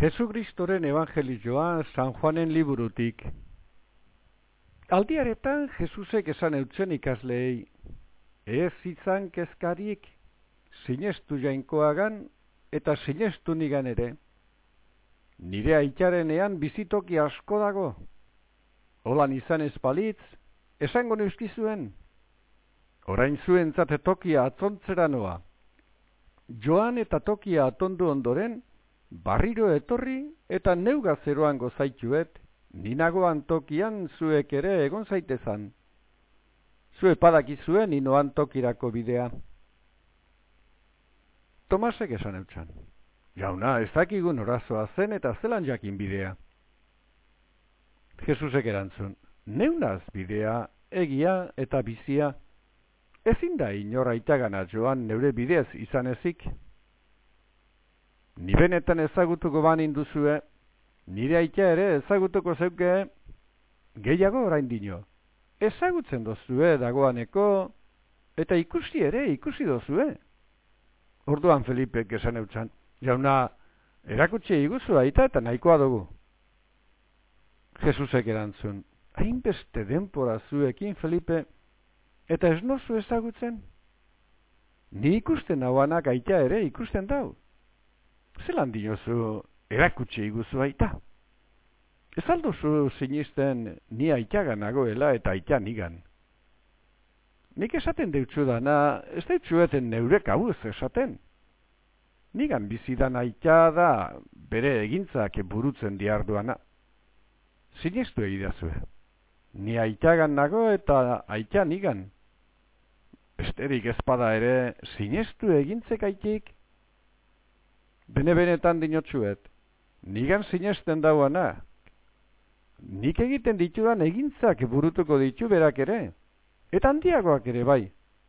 Jesukristoren evangelioa San Juanen liburutik. Aldiaretan Jesusek esan eutzen ikasleei, ez izan kezkarik, sinestu jainkoagan eta sinestu nigan ere. Nire aitzarenean bizitoki asko dago. Olan izan ezpalitz, esango neuzkizuen. Orain zuen zate tokia atzontzera noa. Joan eta tokia atondu ondoren, barriro etorri eta neuga zeroan gozaituet, ninagoan tokian zuek ere egon zaitezan. Zue padakizuen inoan tokirako bidea. Tomasek esan eutxan. Jauna, ez dakigun orazoa zen eta zelan jakin bidea. Jesusek erantzun, neunaz bidea, egia eta bizia, ezin da inora itagana joan neure bidez izan ezik. Ni benetan ezagutuko ban induzue, nire aita ere ezagutuko zeuke, gehiago orain dino. Ezagutzen dozue dagoaneko, eta ikusi ere ikusi dozue. Orduan Felipe esan eutzan, jauna, erakutsi iguzu aita eta nahikoa dugu. Jesusek erantzun, hainbeste denpora zuekin Felipe, eta ez nozu ezagutzen? Ni ikusten hauanak aita ere ikusten dau zelan diozu erakutsi iguzu aita? Ez alduzu sinisten ni aitaga nagoela eta aita nigan. Nik esaten deutsu dana, ez deutsueten neurek hau esaten. Nigan bizidan aita da bere egintzak burutzen diarduana. Sinestu egidazue. Ni aitagan nago eta aita nigan. Besterik ezpada ere, sinestu egintzek aitik, bene-benetan dinotxuet, nigan sinesten dauana, nik egiten ditudan egintzak burutuko ditu berak ere, eta handiagoak ere bai,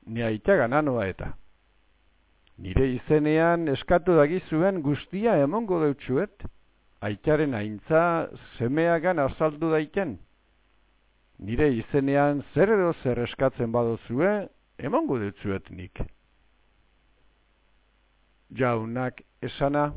ni aitagan anoa eta. Nire izenean eskatu dagizuen guztia emongo deutsuet, aitaren aintza semeagan azaldu daiken. Nire izenean zer edo zer eskatzen badozue, emongo deutsuet nik jaunak esana